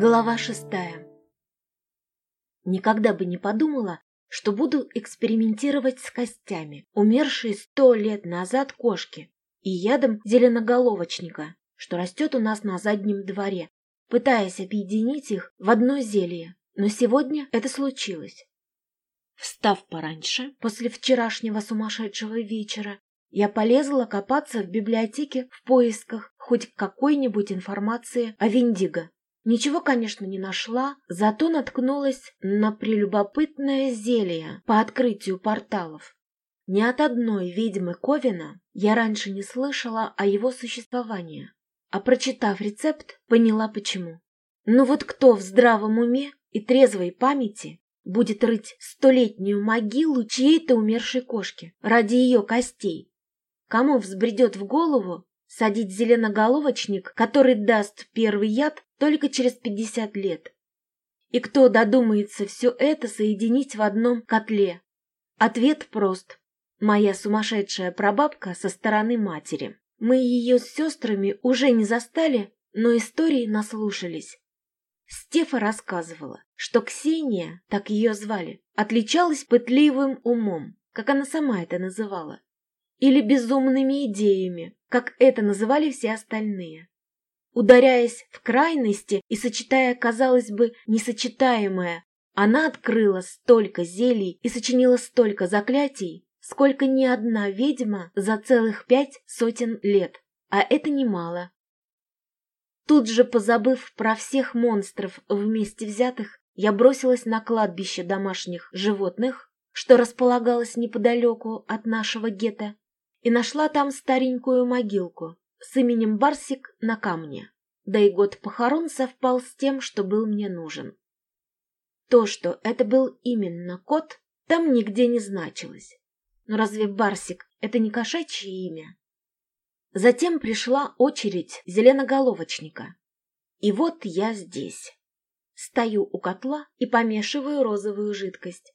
Глава шестая. Никогда бы не подумала, что буду экспериментировать с костями, умершей сто лет назад кошки, и ядом зеленоголовочника, что растет у нас на заднем дворе, пытаясь объединить их в одно зелье. Но сегодня это случилось. Встав пораньше, после вчерашнего сумасшедшего вечера, я полезла копаться в библиотеке в поисках хоть какой-нибудь информации о Виндиго. Ничего, конечно, не нашла, зато наткнулась на прелюбопытное зелье по открытию порталов. Ни от одной ведьмы Ковина я раньше не слышала о его существовании, а прочитав рецепт, поняла почему. Ну вот кто в здравом уме и трезвой памяти будет рыть столетнюю могилу чьей-то умершей кошки ради ее костей? Кому взбредет в голову садить зеленоголовочник, который даст первый яд только через пятьдесят лет. И кто додумается все это соединить в одном котле? Ответ прост. Моя сумасшедшая прабабка со стороны матери. Мы ее с сестрами уже не застали, но истории наслушались. Стефа рассказывала, что Ксения, так ее звали, отличалась пытливым умом, как она сама это называла, или безумными идеями, как это называли все остальные. Ударяясь в крайности и сочетая, казалось бы, несочетаемое, она открыла столько зелий и сочинила столько заклятий, сколько ни одна ведьма за целых пять сотен лет, а это немало. Тут же, позабыв про всех монстров вместе взятых, я бросилась на кладбище домашних животных, что располагалось неподалеку от нашего гетто, и нашла там старенькую могилку с именем Барсик на камне. Да и год похорон совпал с тем, что был мне нужен. То, что это был именно кот, там нигде не значилось. Но разве Барсик — это не кошачье имя? Затем пришла очередь зеленоголовочника. И вот я здесь. Стою у котла и помешиваю розовую жидкость.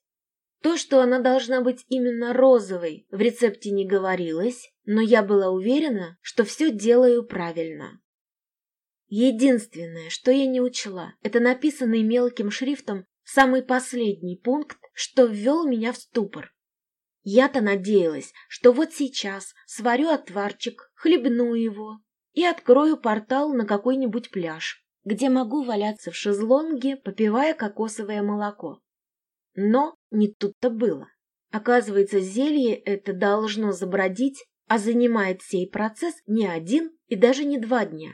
То, что она должна быть именно розовой, в рецепте не говорилось, но я была уверена, что все делаю правильно. Единственное, что я не учла, это написанный мелким шрифтом самый последний пункт, что ввел меня в ступор. Я-то надеялась, что вот сейчас сварю отварчик, хлебну его и открою портал на какой-нибудь пляж, где могу валяться в шезлонге, попивая кокосовое молоко. Но не тут-то было. Оказывается, зелье это должно забродить, а занимает сей процесс не один и даже не два дня.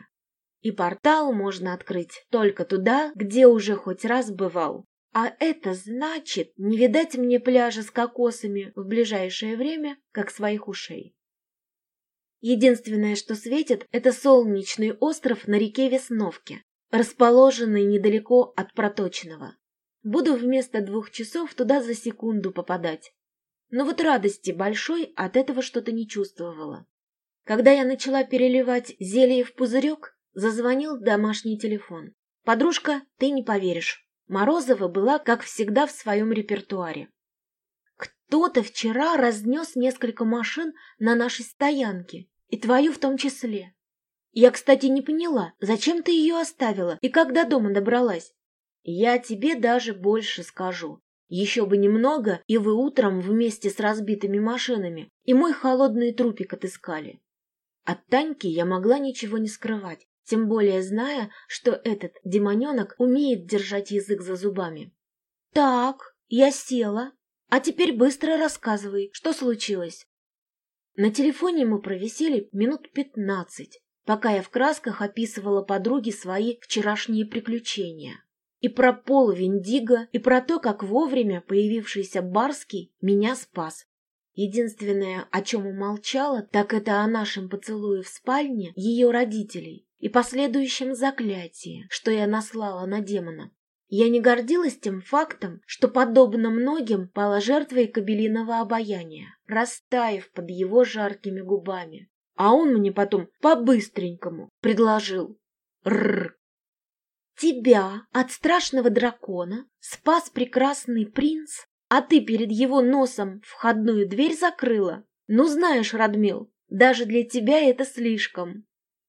И портал можно открыть только туда, где уже хоть раз бывал. А это значит не видать мне пляжа с кокосами в ближайшее время, как своих ушей. Единственное, что светит, это солнечный остров на реке Весновке, расположенный недалеко от Проточного. Буду вместо двух часов туда за секунду попадать. Но вот радости большой от этого что-то не чувствовала. Когда я начала переливать зелье в пузырек, зазвонил домашний телефон. «Подружка, ты не поверишь. Морозова была, как всегда, в своем репертуаре. Кто-то вчера разнес несколько машин на нашей стоянке, и твою в том числе. Я, кстати, не поняла, зачем ты ее оставила и как до дома добралась. Я тебе даже больше скажу. Еще бы немного, и вы утром вместе с разбитыми машинами и мой холодный трупик отыскали. От Таньки я могла ничего не скрывать, тем более зная, что этот демоненок умеет держать язык за зубами. «Так, я села. А теперь быстро рассказывай, что случилось?» На телефоне мы провисели минут пятнадцать, пока я в красках описывала подруге свои вчерашние приключения. И про пол Виндиго, и про то, как вовремя появившийся Барский меня спас. Единственное, о чем умолчала, так это о нашем поцелуе в спальне ее родителей и последующем заклятии, что я наслала на демона. Я не гордилась тем фактом, что, подобно многим, пала жертвой кабелиного обаяния, растаяв под его жаркими губами. А он мне потом по-быстренькому предложил. Рррр, Тебя от страшного дракона спас прекрасный принц, а ты перед его носом входную дверь закрыла? Ну, знаешь, Радмил, даже для тебя это слишком.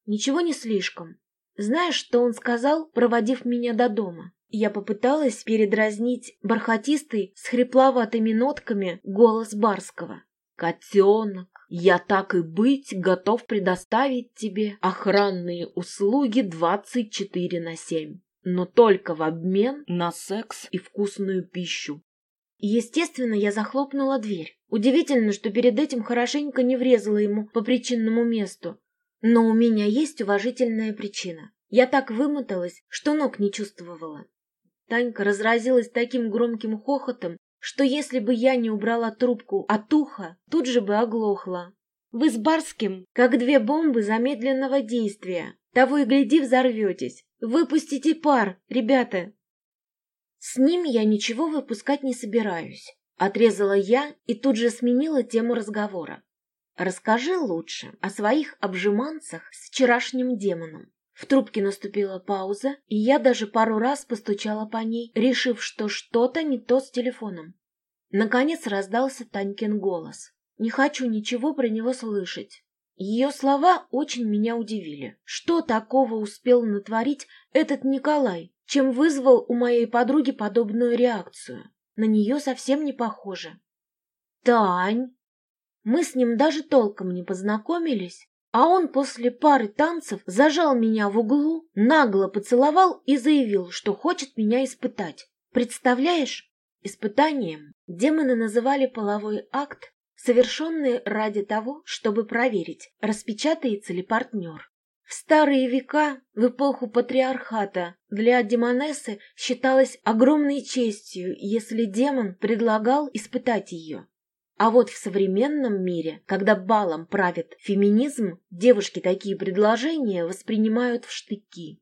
Ничего не слишком. Знаешь, что он сказал, проводив меня до дома? Я попыталась передразнить бархатистый с хрипловатыми нотками голос Барского. «Котенок, я так и быть готов предоставить тебе охранные услуги 24 на 7, но только в обмен на секс и вкусную пищу». Естественно, я захлопнула дверь. Удивительно, что перед этим хорошенько не врезала ему по причинному месту. Но у меня есть уважительная причина. Я так вымоталась, что ног не чувствовала. Танька разразилась таким громким хохотом, что если бы я не убрала трубку от уха, тут же бы оглохла. Вы с Барским, как две бомбы замедленного действия. Того и гляди, взорветесь. Выпустите пар, ребята. С ним я ничего выпускать не собираюсь. Отрезала я и тут же сменила тему разговора. Расскажи лучше о своих обжиманцах с вчерашним демоном. В трубке наступила пауза, и я даже пару раз постучала по ней, решив, что что-то не то с телефоном. Наконец раздался Танькин голос. Не хочу ничего про него слышать. Ее слова очень меня удивили. Что такого успел натворить этот Николай, чем вызвал у моей подруги подобную реакцию? На нее совсем не похоже. «Тань!» Мы с ним даже толком не познакомились, а он после пары танцев зажал меня в углу, нагло поцеловал и заявил, что хочет меня испытать. Представляешь? Испытанием демоны называли половой акт, совершенный ради того, чтобы проверить, распечатается ли партнер. В старые века, в эпоху патриархата, для демонессы считалось огромной честью, если демон предлагал испытать ее. А вот в современном мире, когда балом правит феминизм, девушки такие предложения воспринимают в штыки.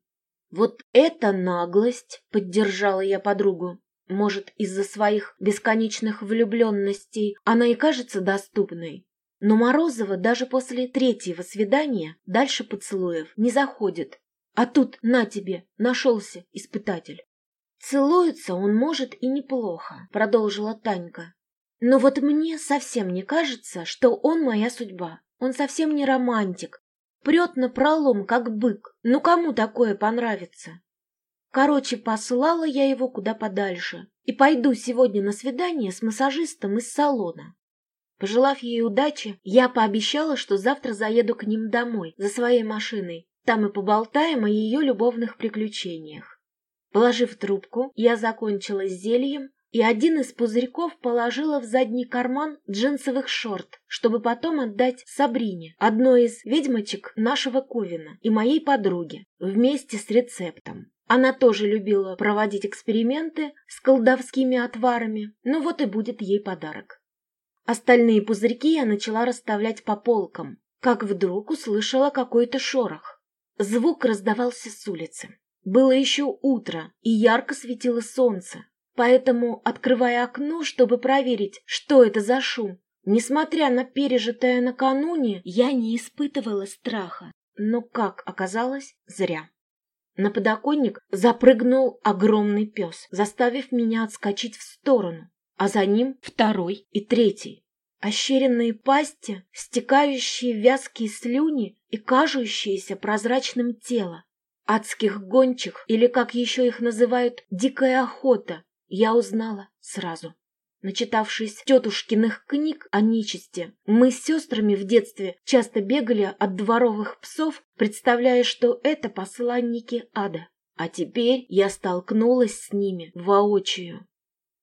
Вот это наглость, поддержала я подругу. Может, из-за своих бесконечных влюбленностей она и кажется доступной. Но Морозова даже после третьего свидания дальше поцелуев не заходит. А тут, на тебе, нашелся испытатель. «Целуется он может и неплохо», — продолжила Танька. Но вот мне совсем не кажется, что он моя судьба. Он совсем не романтик. Прет на пролом, как бык. Ну кому такое понравится? Короче, послала я его куда подальше. И пойду сегодня на свидание с массажистом из салона. Пожелав ей удачи, я пообещала, что завтра заеду к ним домой, за своей машиной. Там и поболтаем о ее любовных приключениях. Положив трубку, я закончила с зельем, и один из пузырьков положила в задний карман джинсовых шорт, чтобы потом отдать Сабрине, одной из ведьмочек нашего Ковина и моей подруге, вместе с рецептом. Она тоже любила проводить эксперименты с колдовскими отварами, ну вот и будет ей подарок. Остальные пузырьки я начала расставлять по полкам, как вдруг услышала какой-то шорох. Звук раздавался с улицы. Было еще утро, и ярко светило солнце, Поэтому, открывая окно, чтобы проверить, что это за шум, несмотря на пережитое накануне, я не испытывала страха. Но, как оказалось, зря. На подоконник запрыгнул огромный пес, заставив меня отскочить в сторону, а за ним второй и третий. Ощеренные пасти, стекающие вязкие слюни и кажущиеся прозрачным тело. Адских гончих, или, как еще их называют, дикая охота, я узнала сразу. Начитавшись тетушкиных книг о нечисти, мы с сестрами в детстве часто бегали от дворовых псов, представляя, что это посланники ада. А теперь я столкнулась с ними воочию.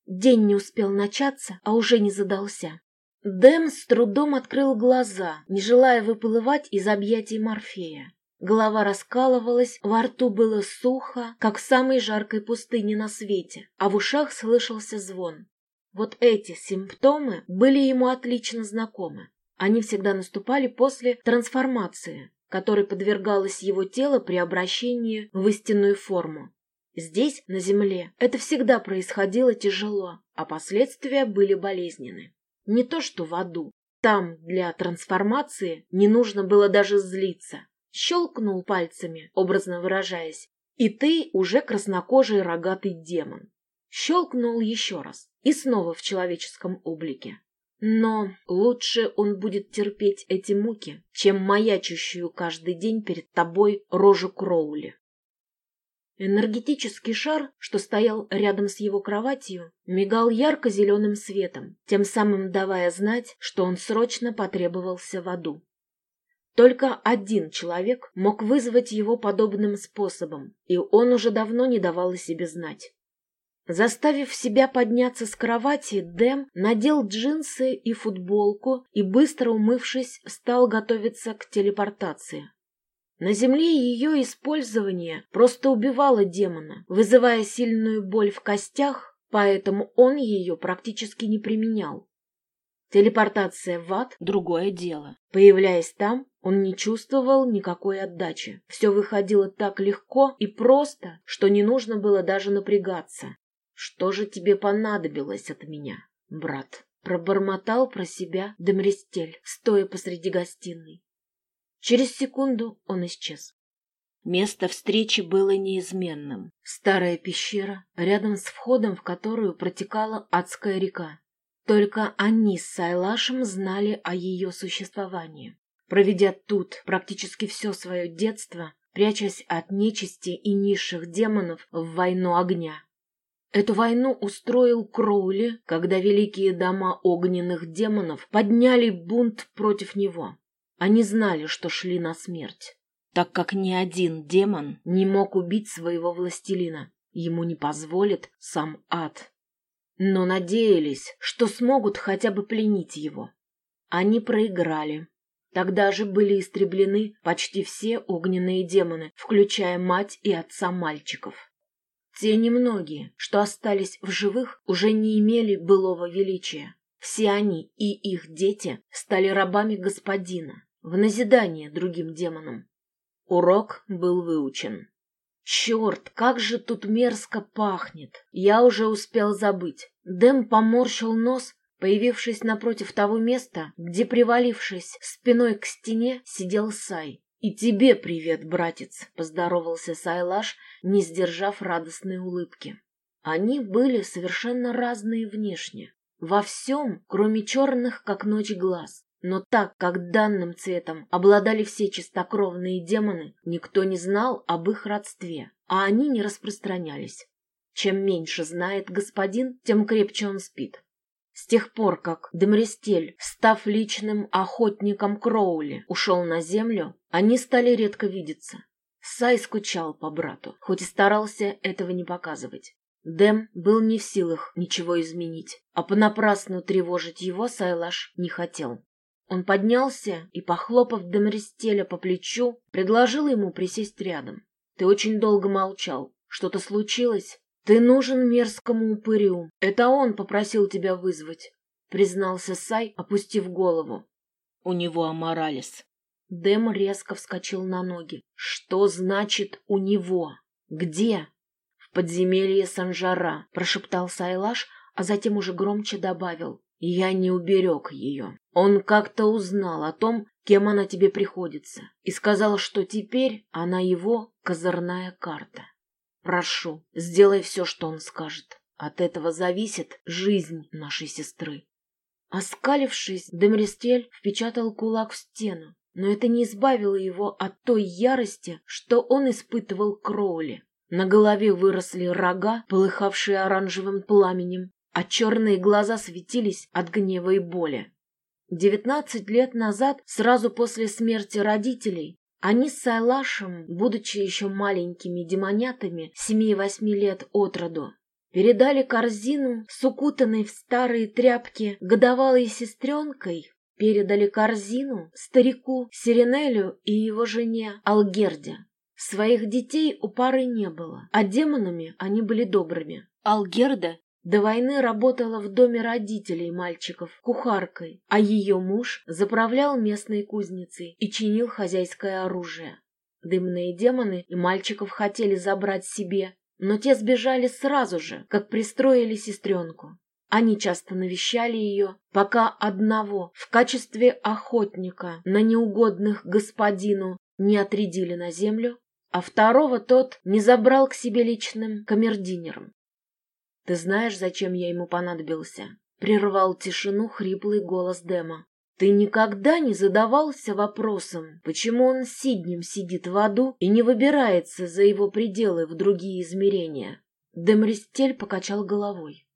День не успел начаться, а уже не задался. Дэм с трудом открыл глаза, не желая выплывать из объятий Морфея. Голова раскалывалась, во рту было сухо, как в самой жаркой пустыне на свете, а в ушах слышался звон. Вот эти симптомы были ему отлично знакомы. Они всегда наступали после трансформации, которой подвергалось его тело при обращении в истинную форму. Здесь, на Земле, это всегда происходило тяжело, а последствия были болезненны. Не то что в аду. Там для трансформации не нужно было даже злиться щелкнул пальцами, образно выражаясь, и ты уже краснокожий рогатый демон. Щелкнул еще раз, и снова в человеческом облике. Но лучше он будет терпеть эти муки, чем маячущую каждый день перед тобой рожу Кроули. Энергетический шар, что стоял рядом с его кроватью, мигал ярко-зеленым светом, тем самым давая знать, что он срочно потребовался в аду. Только один человек мог вызвать его подобным способом, и он уже давно не давал о себе знать. Заставив себя подняться с кровати, Дэм надел джинсы и футболку и, быстро умывшись, стал готовиться к телепортации. На земле ее использование просто убивало демона, вызывая сильную боль в костях, поэтому он ее практически не применял. Телепортация в ад – другое дело. Появляясь там, он не чувствовал никакой отдачи. Все выходило так легко и просто, что не нужно было даже напрягаться. «Что же тебе понадобилось от меня, брат?» Пробормотал про себя Демрестель, стоя посреди гостиной. Через секунду он исчез. Место встречи было неизменным. Старая пещера, рядом с входом в которую протекала адская река. Только они с Сайлашем знали о ее существовании. Проведя тут практически все свое детство, прячась от нечисти и низших демонов в войну огня. Эту войну устроил Кроули, когда великие дома огненных демонов подняли бунт против него. Они знали, что шли на смерть, так как ни один демон не мог убить своего властелина. Ему не позволит сам ад. Но надеялись, что смогут хотя бы пленить его. Они проиграли. Тогда же были истреблены почти все огненные демоны, включая мать и отца мальчиков. Те немногие, что остались в живых, уже не имели былого величия. Все они и их дети стали рабами господина, в назидание другим демонам. Урок был выучен. Черт, как же тут мерзко пахнет! Я уже успел забыть. Дэм поморщил нос, появившись напротив того места, где, привалившись спиной к стене, сидел Сай. «И тебе привет, братец!» — поздоровался Сайлаш, не сдержав радостной улыбки. Они были совершенно разные внешне. Во всем, кроме черных, как ночь глаз. Но так как данным цветом обладали все чистокровные демоны, никто не знал об их родстве, а они не распространялись. Чем меньше знает господин, тем крепче он спит. С тех пор, как Демрестель, став личным охотником Кроули, ушел на землю, они стали редко видеться. Сай скучал по брату, хоть и старался этого не показывать. Дэм был не в силах ничего изменить, а понапрасну тревожить его Сайлаш не хотел. Он поднялся и, похлопав Демристеля по плечу, предложил ему присесть рядом. «Ты очень долго молчал. Что-то случилось? Ты нужен мерзкому упырю. Это он попросил тебя вызвать», — признался Сай, опустив голову. «У него аморалис». Дэм резко вскочил на ноги. «Что значит «у него»? Где?» «В подземелье Санжара», — прошептал Сайлаш, а затем уже громче добавил. Я не уберег ее. Он как-то узнал о том, кем она тебе приходится, и сказал, что теперь она его козырная карта. Прошу, сделай все, что он скажет. От этого зависит жизнь нашей сестры. Оскалившись, Демристель впечатал кулак в стену, но это не избавило его от той ярости, что он испытывал Кроули. На голове выросли рога, полыхавшие оранжевым пламенем, а черные глаза светились от гнева и боли. Девятнадцать лет назад, сразу после смерти родителей, они с Сайлашем, будучи еще маленькими демонятами, семи-восьми лет от роду, передали корзину с укутанной в старые тряпки годовалой сестренкой, передали корзину старику Сиренелю и его жене Алгерде. Своих детей у пары не было, а демонами они были добрыми. Алгерда до войны работала в доме родителей мальчиков кухаркой, а ее муж заправлял местной кузницей и чинил хозяйское оружие. Дымные демоны и мальчиков хотели забрать себе, но те сбежали сразу же, как пристроили сестренку. Они часто навещали ее, пока одного в качестве охотника на неугодных господину не отрядили на землю, а второго тот не забрал к себе личным камердинером. Ты знаешь, зачем я ему понадобился? — прервал тишину хриплый голос Дема. «Ты никогда не задавался вопросом, почему он сиднем сидит в аду и не выбирается за его пределы в другие измерения?» Демристель покачал головой.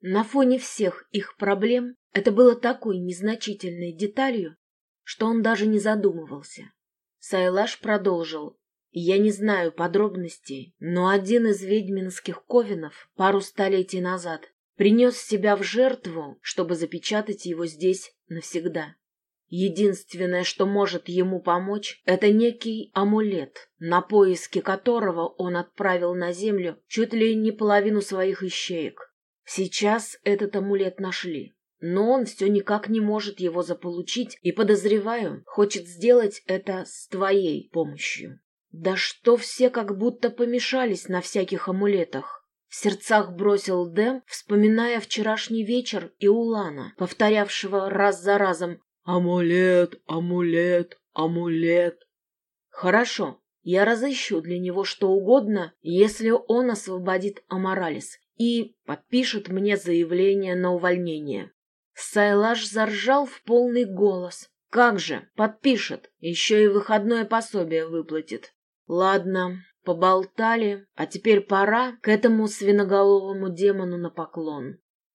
На фоне всех их проблем это было такой незначительной деталью, что он даже не задумывался. Сайлаш продолжил. Я не знаю подробностей, но один из ведьминских ковенов пару столетий назад принес себя в жертву, чтобы запечатать его здесь навсегда. Единственное, что может ему помочь, это некий амулет, на поиски которого он отправил на землю чуть ли не половину своих ищеек. Сейчас этот амулет нашли, но он все никак не может его заполучить и, подозреваю, хочет сделать это с твоей помощью. Да что все как будто помешались на всяких амулетах. В сердцах бросил Дэм, вспоминая вчерашний вечер и Улана, повторявшего раз за разом «Амулет, амулет, амулет». «Хорошо, я разыщу для него что угодно, если он освободит Аморалис и подпишет мне заявление на увольнение». Сайлаш заржал в полный голос. «Как же, подпишет, еще и выходное пособие выплатит». «Ладно, Поболтали, а теперь пора к этому свиноголовому демону на поклон.